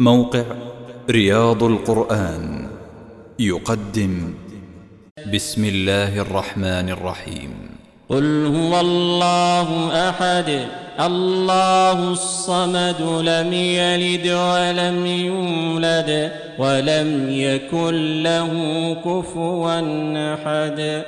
موقع رياض القرآن يقدم بسم الله الرحمن الرحيم. قل هو الله أحد الله الصمد لم يلد ولم يولد ولم يكن له كفوا أحد.